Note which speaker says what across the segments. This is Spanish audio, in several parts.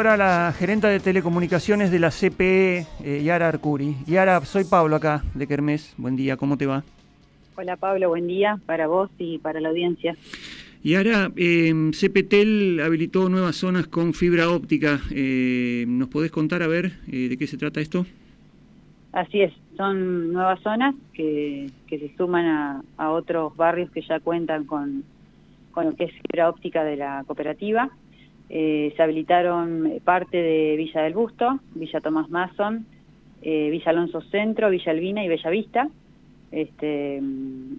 Speaker 1: Ahora la gerenta de telecomunicaciones de la CPE, eh, Yara Arcuri. Yara, soy Pablo acá de Kermés. Buen día, ¿cómo te va?
Speaker 2: Hola Pablo, buen día para vos y para la audiencia.
Speaker 1: Yara, eh, CPTEL habilitó nuevas zonas con fibra óptica. Eh, ¿Nos podés contar a ver eh, de qué se trata esto?
Speaker 2: Así es, son nuevas zonas que, que se suman a, a, otros barrios que ya cuentan con, con lo que es fibra óptica de la cooperativa. Eh, se habilitaron parte de Villa del Busto, Villa Tomás Mason, eh, Villa Alonso Centro, Villa Albina y Bella Vista. Este,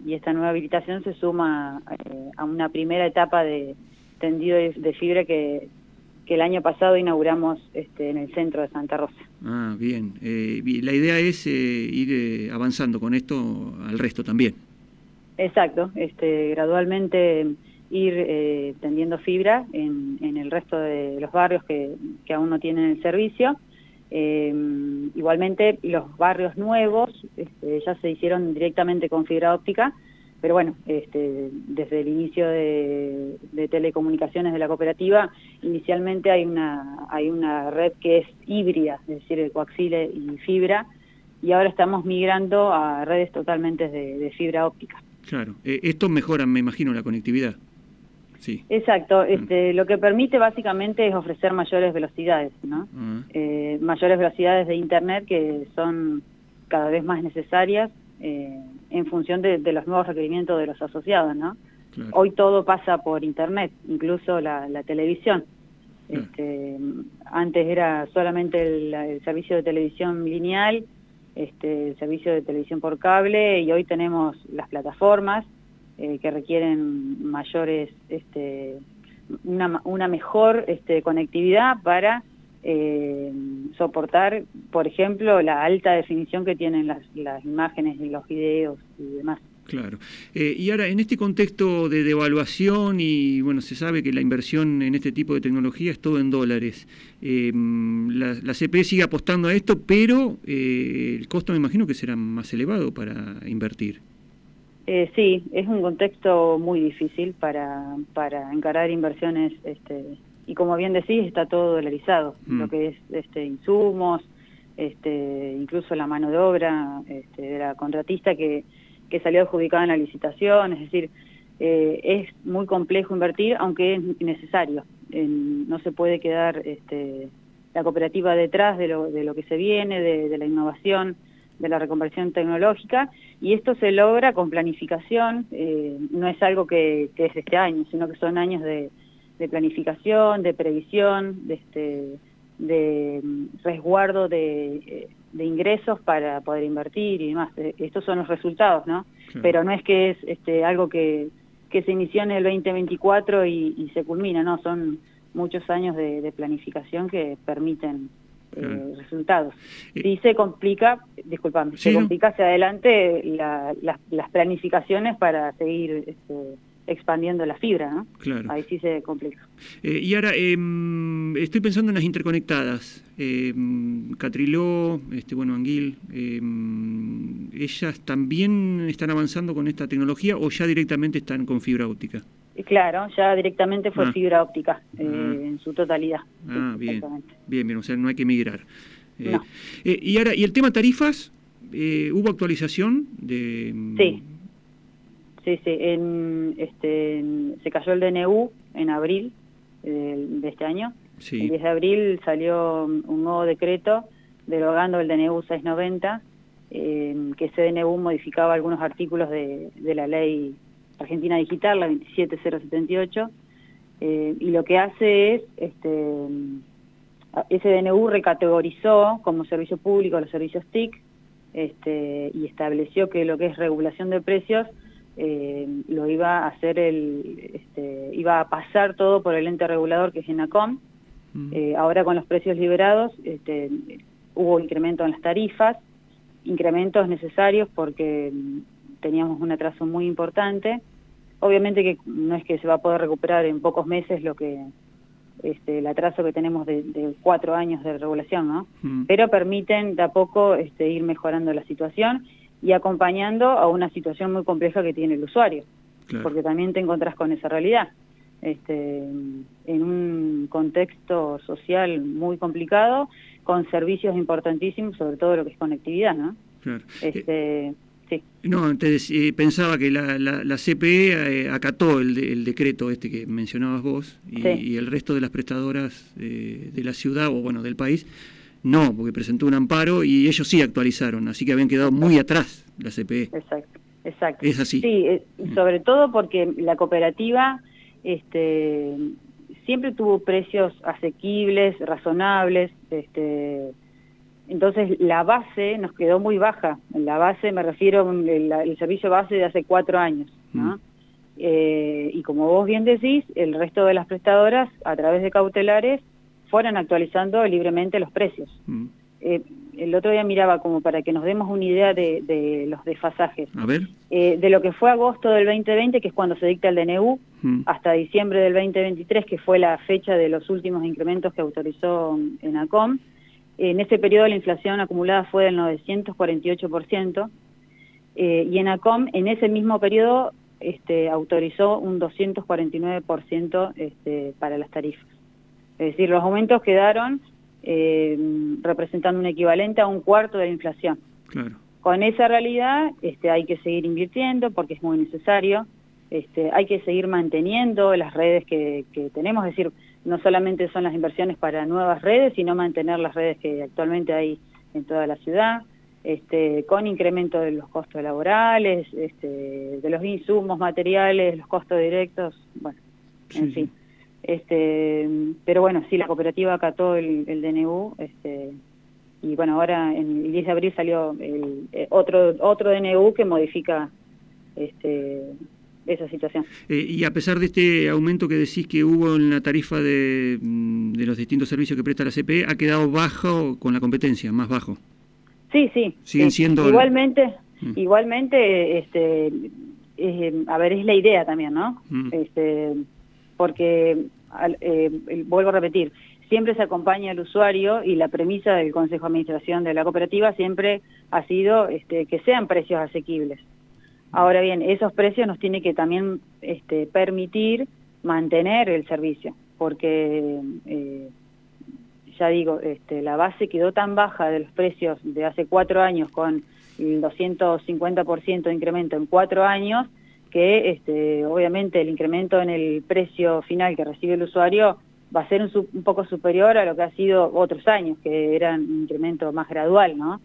Speaker 2: y esta nueva habilitación se suma eh, a una primera etapa de tendido de, de fibra que, que, el año pasado inauguramos este, en el centro de Santa Rosa.
Speaker 1: Ah, bien. la idea es ir avanzando con esto al resto también.
Speaker 2: Exacto, este, gradualmente ir eh, tendiendo fibra en, en, el resto de los barrios que, que aún no tienen el servicio. Eh, igualmente los barrios nuevos este, ya se hicieron directamente con fibra óptica, pero bueno, este, desde el inicio de, telecomunicaciones de la cooperativa, inicialmente hay una, hay una red que es híbrida, es decir, el coaxile y fibra, y ahora estamos migrando a redes totalmente de, de fibra óptica.
Speaker 1: Claro, eh, esto mejora, me imagino, la conectividad.
Speaker 2: Sí. Exacto, este, lo que permite básicamente es ofrecer mayores velocidades, ¿no? -huh. eh, mayores velocidades de Internet que son cada vez más necesarias eh, en función de, de, los nuevos requerimientos de los asociados, ¿no? Claro. Hoy todo pasa por Internet, incluso la, la televisión. Claro. Este, antes era solamente el, el, servicio de televisión lineal, este, el servicio de televisión por cable, y hoy tenemos las plataformas, eh, que requieren mayores, este, una, una mejor este, conectividad para eh, soportar, por ejemplo, la alta definición que tienen las, las imágenes y los videos y demás.
Speaker 1: Claro. Eh, y ahora, en este contexto de devaluación y, bueno, se sabe que la inversión en este tipo de tecnología es todo en dólares. Eh, la, la, CPE sigue apostando a esto, pero eh, el costo me imagino que será más elevado para invertir.
Speaker 2: Eh, sí, es un contexto muy difícil para, para encarar inversiones este, y como bien decís, está todo dolarizado, mm. lo que es este, insumos, este, incluso la mano de obra este, de la contratista que, que salió adjudicada en la licitación, es decir, eh, es muy complejo invertir, aunque es necesario. Eh, no se puede quedar este, la cooperativa detrás de lo, de lo que se viene, de, de la innovación, de la reconversión tecnológica y esto se logra con planificación, eh, no es algo que, que, es este año, sino que son años de, de planificación, de previsión, de, este, de resguardo de, de, ingresos para poder invertir y demás. Eh, estos son los resultados, ¿no? Pero no es que es este, algo que, que se inició en el 2024 y, y se culmina, ¿no? Son muchos años de, de planificación que permiten eh, resultados. Si se complica, disculpame, sí, se complica hacia adelante la, la, las planificaciones para seguir este, expandiendo la fibra, ¿no?
Speaker 1: Claro.
Speaker 2: Ahí sí se complica.
Speaker 1: Eh, y ahora, eh, estoy pensando en las interconectadas. Eh, Catriló, este, bueno, Anguil, ¿ellas también están avanzando con esta tecnología o ya directamente están con fibra óptica?
Speaker 2: Claro, ya directamente fue ah. fibra óptica eh, ah. en su totalidad.
Speaker 1: Ah, bien. Bien, bien, o sea, no hay que migrar. Eh, no. eh, y ahora, ¿y el tema tarifas? ¿Hubo actualización de...?
Speaker 2: Sí, sí, sí. En, este, en, se cayó el DNU en abril de, de este año.
Speaker 1: Sí.
Speaker 2: El 10 de abril salió un nuevo decreto derogando el DNU 690, eh, que ese DNU modificaba algunos artículos de, de la ley Argentina Digital, la 27078, eh, y lo que hace es, este, ese DNU recategorizó como servicio público los servicios TIC este, y estableció que lo que es regulación de precios eh, lo iba a hacer el, este, iba a pasar todo por el ente regulador que es ENACOM. Mm. Eh, ahora con los precios liberados este, hubo incremento en las tarifas, incrementos necesarios porque teníamos un atraso muy importante. Obviamente que no es que se va a poder recuperar en pocos meses lo que este, el atraso que tenemos de, de cuatro años de regulación, ¿no? Mm. Pero permiten de a poco este, ir mejorando la situación y acompañando a una situación muy compleja que tiene el usuario, claro. porque también te encontrás con esa realidad. este, en un contexto social muy complicado, con servicios importantísimos, sobre todo lo que es conectividad, ¿no? Claro.
Speaker 1: Este, sí. No, entonces eh, pensaba que la, la, CPE eh, acató el, decreto este que mencionabas vos y, el resto de las prestadoras de la ciudad o bueno del país no, porque presentó un amparo y ellos sí actualizaron, así que habían quedado muy atrás la CPE.
Speaker 2: Exacto, exacto.
Speaker 1: Es así.
Speaker 2: Sí, eh, sobre todo porque la cooperativa este, siempre tuvo precios asequibles, razonables, este, entonces la base nos quedó muy baja. La base, me refiero al servicio base de hace cuatro años. ¿no? Mm. Eh, y como vos bien decís, el resto de las prestadoras, a través de cautelares, fueron actualizando libremente los precios. Mm. Eh, el otro día miraba como para que nos demos una idea de, los desfasajes.
Speaker 1: A ver.
Speaker 2: Eh, de lo que fue agosto del 2020, que es cuando se dicta el DNU, mm. hasta diciembre del 2023, que fue la fecha de los últimos incrementos que autorizó en ACOM. En ese periodo la inflación acumulada fue del 948%, eh, y en ACOM en ese mismo periodo este, autorizó un 249% este, para las tarifas. Es decir, los aumentos quedaron eh, representando un equivalente a un cuarto de la inflación. Con esa realidad este, hay que seguir invirtiendo porque es muy necesario. Este, hay que seguir manteniendo las redes que, tenemos, es decir, no solamente son las inversiones para nuevas redes, sino mantener las redes que actualmente hay en toda la ciudad, este, con incremento de los costos laborales, este, de los insumos materiales, los costos directos, bueno, en fin. Este, pero bueno, sí, la cooperativa acató el, el DNU, este, y bueno, ahora en el 10 de abril salió el, eh, otro otro DNU que modifica este, esa situación.
Speaker 1: Eh, y a pesar de este aumento que decís que hubo en la tarifa de, mm, de los distintos servicios que presta la CPE, ha quedado bajo con la competencia, más bajo.
Speaker 2: Sí, sí.
Speaker 1: Siguen siendo...
Speaker 2: Igualmente, mm. igualmente, este, a ver, es la idea también, ¿no? Mm. Este, porque, eh, vuelvo a repetir, siempre se acompaña al usuario y la premisa del Consejo de Administración de la cooperativa siempre ha sido este, que sean precios asequibles. Ahora bien, esos precios nos tienen que también este, permitir mantener el servicio, porque eh, ya digo, este, la base quedó tan baja de los precios de hace cuatro años con el 250% de incremento en cuatro años, que este, obviamente el incremento en el precio final que recibe el usuario va a ser un, poco superior a lo que ha sido otros años, que eran un incremento más gradual, ¿no?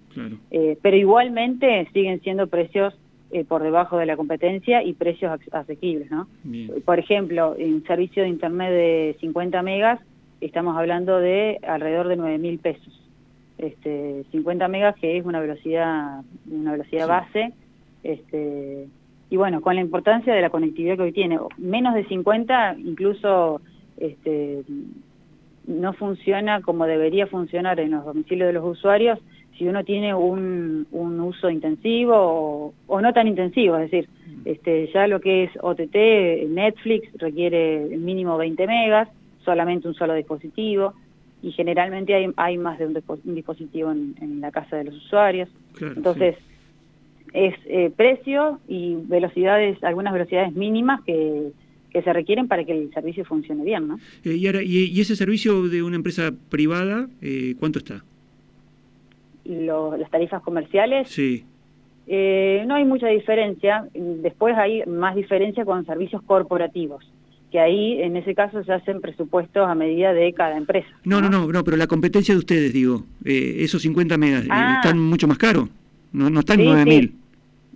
Speaker 2: Eh, pero igualmente siguen siendo precios eh, por debajo de la competencia y precios asequibles, ¿no? Por ejemplo, en servicio de internet de 50 megas estamos hablando de alrededor de 9 mil pesos. Este, 50 megas que es una velocidad, una velocidad base, este, y bueno, con la importancia de la conectividad que hoy tiene, menos de 50 incluso este, no funciona como debería funcionar en los domicilios de los usuarios si uno tiene un, un uso intensivo o, no tan intensivo, es decir, este, ya lo que es OTT, Netflix requiere mínimo 20 megas, solamente un solo dispositivo, y generalmente hay, hay más de un, dispositivo en, la casa de los usuarios. Entonces, es eh, precio y velocidades, algunas velocidades mínimas que, se requieren para que el servicio funcione bien, ¿no?
Speaker 1: Eh, y, ahora, y, ese servicio de una empresa privada, eh, cuánto está?
Speaker 2: Las tarifas comerciales.
Speaker 1: Sí.
Speaker 2: no hay mucha diferencia. Después hay más diferencia con servicios corporativos que ahí en ese caso se hacen presupuestos a medida de cada empresa.
Speaker 1: No, no, no, no, pero la competencia de ustedes, digo, esos 50 megas, ah. ¿están mucho más caros? No, no están en 9000.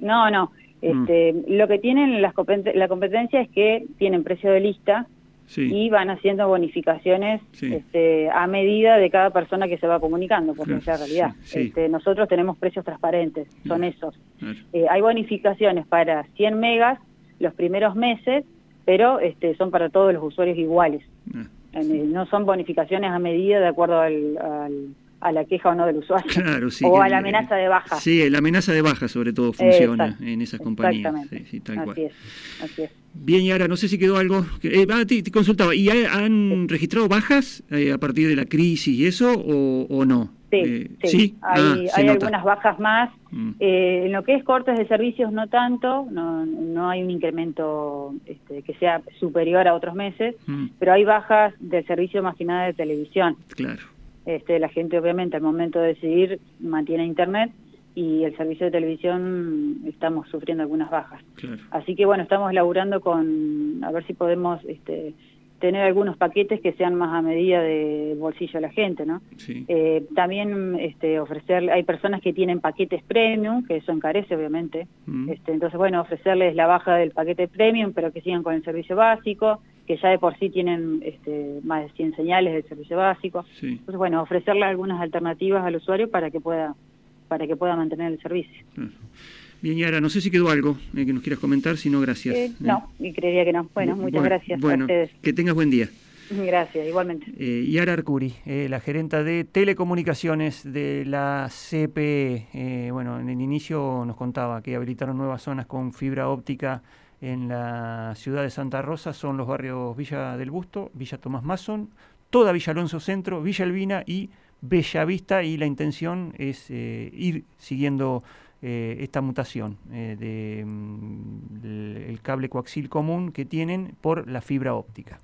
Speaker 2: No, no. Mm. Este, Lo que tienen las la competencia es que tienen precio de lista y van haciendo bonificaciones este, a medida de cada persona que se va comunicando, porque es la realidad. Este, nosotros tenemos precios transparentes, son esos. Eh, hay bonificaciones para 100 megas los primeros meses, pero este, son para todos los usuarios iguales. Ah, no son bonificaciones a medida de acuerdo al a la queja o no del usuario.
Speaker 1: Claro, sí,
Speaker 2: o a la amenaza de baja.
Speaker 1: Sí, la amenaza de baja sobre todo funciona en esas compañías. Sí, tal
Speaker 2: así Es, así es.
Speaker 1: Bien, y ahora no sé si quedó algo. Eh, ah, te, consultaba, ¿y han registrado bajas eh, a partir de la crisis y eso o, o no?
Speaker 2: Sí, eh, sí, hay, ah, algunas bajas más. Mm. Eh, en lo que es cortes de servicios no tanto, no, no hay un incremento este, que sea superior a otros meses, mm. pero hay bajas del servicio más que nada de televisión.
Speaker 1: Claro.
Speaker 2: Este, la gente obviamente al momento de decidir mantiene internet y el servicio de televisión estamos sufriendo algunas bajas.
Speaker 1: Claro.
Speaker 2: Así que bueno, estamos laburando con, a ver si podemos... Este, tener algunos paquetes que sean más a medida de bolsillo de la gente, ¿no? Eh, también este, ofrecer, hay personas que tienen paquetes premium, que eso encarece obviamente, mm. este, entonces bueno, ofrecerles la baja del paquete premium, pero que sigan con el servicio básico, que ya de por sí tienen este, más de 100 señales del servicio básico. Entonces bueno, ofrecerle algunas alternativas al usuario para que pueda, para que pueda mantener el servicio.
Speaker 1: Bien, Yara, no sé si quedó algo eh, que nos quieras comentar, si no, gracias.
Speaker 2: Eh, no, y creería que no. Bueno, muchas gracias
Speaker 1: bueno, a ustedes. Que tengas buen día.
Speaker 2: Gracias, igualmente.
Speaker 1: Eh, Yara Arcuri, eh, la gerenta de telecomunicaciones de la CPE. bueno, en el inicio nos contaba que habilitaron nuevas zonas con fibra óptica en la ciudad de Santa Rosa. Son los barrios Villa del Busto, Villa Tomás Mason, toda Villa Alonso Centro, Villa Albina y Bellavista. Y la intención es ir siguiendo eh, esta mutación del eh, de, mm, cable coaxil común que tienen por la fibra óptica.